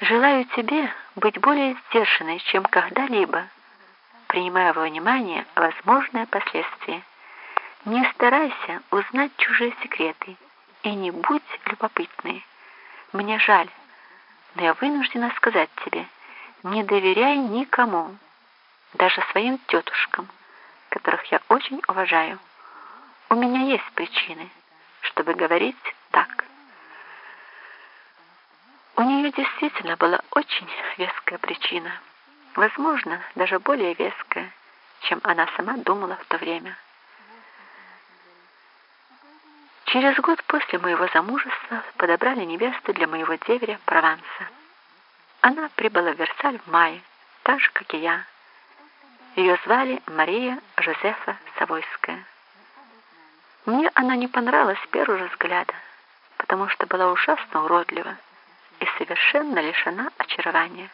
Желаю тебе быть более сдержанной, чем когда-либо, принимая во внимание возможные последствия. Не старайся узнать чужие секреты и не будь любопытной. Мне жаль, но я вынуждена сказать тебе, не доверяй никому, даже своим тетушкам, которых я очень уважаю. У меня есть причины, чтобы говорить так. У нее действительно была очень веская причина, возможно, даже более веская, чем она сама думала в то время. Через год после моего замужества подобрали невесту для моего деверя Прованса. Она прибыла в Версаль в мае, так же, как и я. Ее звали Мария Жозефа Савойская. Мне она не понравилась с первого взгляда, потому что была ужасно уродлива совершенно лишена очарования.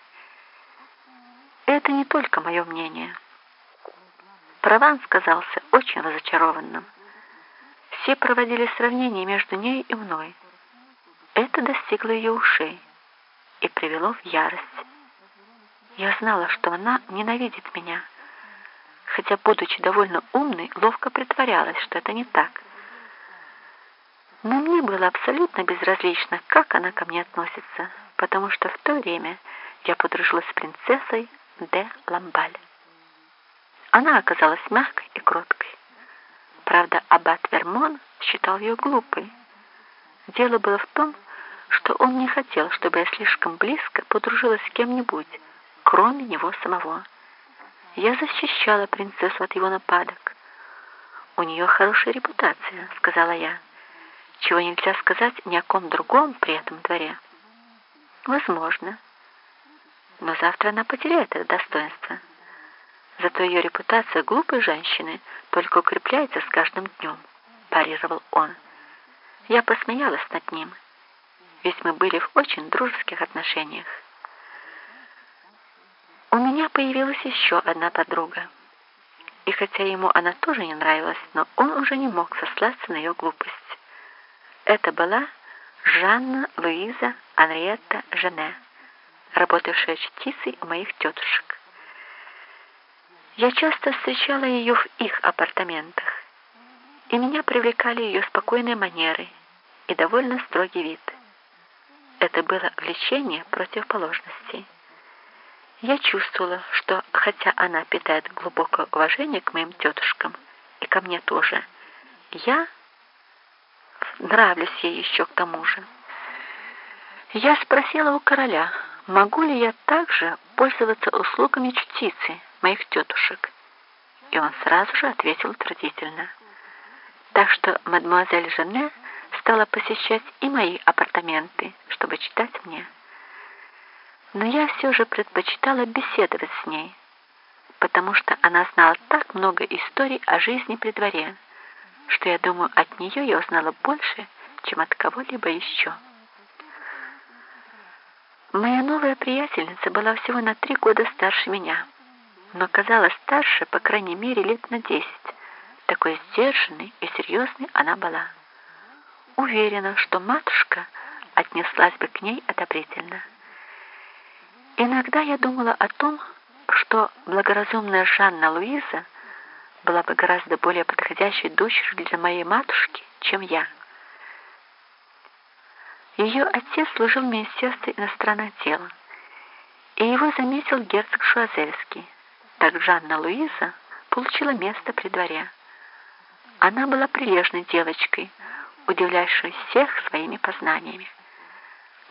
Это не только мое мнение. Прованс казался очень разочарованным. Все проводили сравнение между ней и мной. Это достигло ее ушей и привело в ярость. Я знала, что она ненавидит меня, хотя, будучи довольно умной, ловко притворялась, что это не так. Но мне было абсолютно безразлично, как она ко мне относится, потому что в то время я подружилась с принцессой де Ламбаль. Она оказалась мягкой и кроткой. Правда, аббат Вермон считал ее глупой. Дело было в том, что он не хотел, чтобы я слишком близко подружилась с кем-нибудь, кроме него самого. Я защищала принцессу от его нападок. «У нее хорошая репутация», — сказала я, чего нельзя сказать ни о ком другом при этом дворе. «Возможно. Но завтра она потеряет это достоинство. Зато ее репутация глупой женщины только укрепляется с каждым днем», — парировал он. Я посмеялась над ним, ведь мы были в очень дружеских отношениях. У меня появилась еще одна подруга. И хотя ему она тоже не нравилась, но он уже не мог сослаться на ее глупость. Это была Жанна Луиза Анриетта Жене, работавшая чтицей у моих тетушек. Я часто встречала ее в их апартаментах, и меня привлекали ее спокойные манеры и довольно строгий вид. Это было влечение противоположностей. Я чувствовала, что хотя она питает глубокое уважение к моим тетушкам и ко мне тоже, я нравлюсь ей еще к тому же. Я спросила у короля, могу ли я также пользоваться услугами чтицы моих тетушек, и он сразу же ответил утвердительно. Так что мадемуазель Жене стала посещать и мои апартаменты, чтобы читать мне но я все же предпочитала беседовать с ней, потому что она знала так много историй о жизни при дворе, что я думаю, от нее я узнала больше, чем от кого-либо еще. Моя новая приятельница была всего на три года старше меня, но казалась старше, по крайней мере, лет на десять. Такой сдержанной и серьезной она была. Уверена, что матушка отнеслась бы к ней одобрительно. Иногда я думала о том, что благоразумная Жанна Луиза была бы гораздо более подходящей дочерью для моей матушки, чем я. Ее отец служил в Министерстве иностранных дел, и его заметил герцог Шуазельский. Так Жанна Луиза получила место при дворе. Она была прилежной девочкой, удивлявшей всех своими познаниями.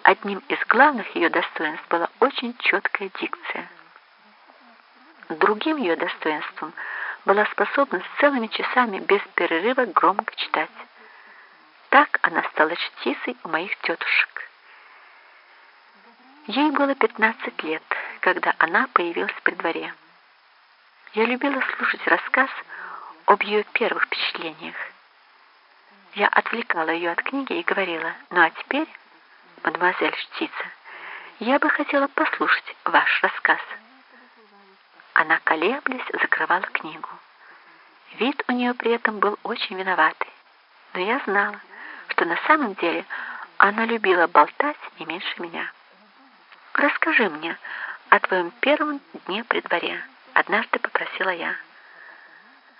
Одним из главных ее достоинств была очень четкая дикция. Другим ее достоинством была способность целыми часами без перерыва громко читать. Так она стала чтицей у моих тетушек. Ей было 15 лет, когда она появилась при дворе. Я любила слушать рассказ об ее первых впечатлениях. Я отвлекала ее от книги и говорила, ну а теперь мадемуазель Штица, я бы хотела послушать ваш рассказ». Она, колеблясь, закрывала книгу. Вид у нее при этом был очень виноватый, но я знала, что на самом деле она любила болтать не меньше меня. «Расскажи мне о твоем первом дне при дворе», — однажды попросила я.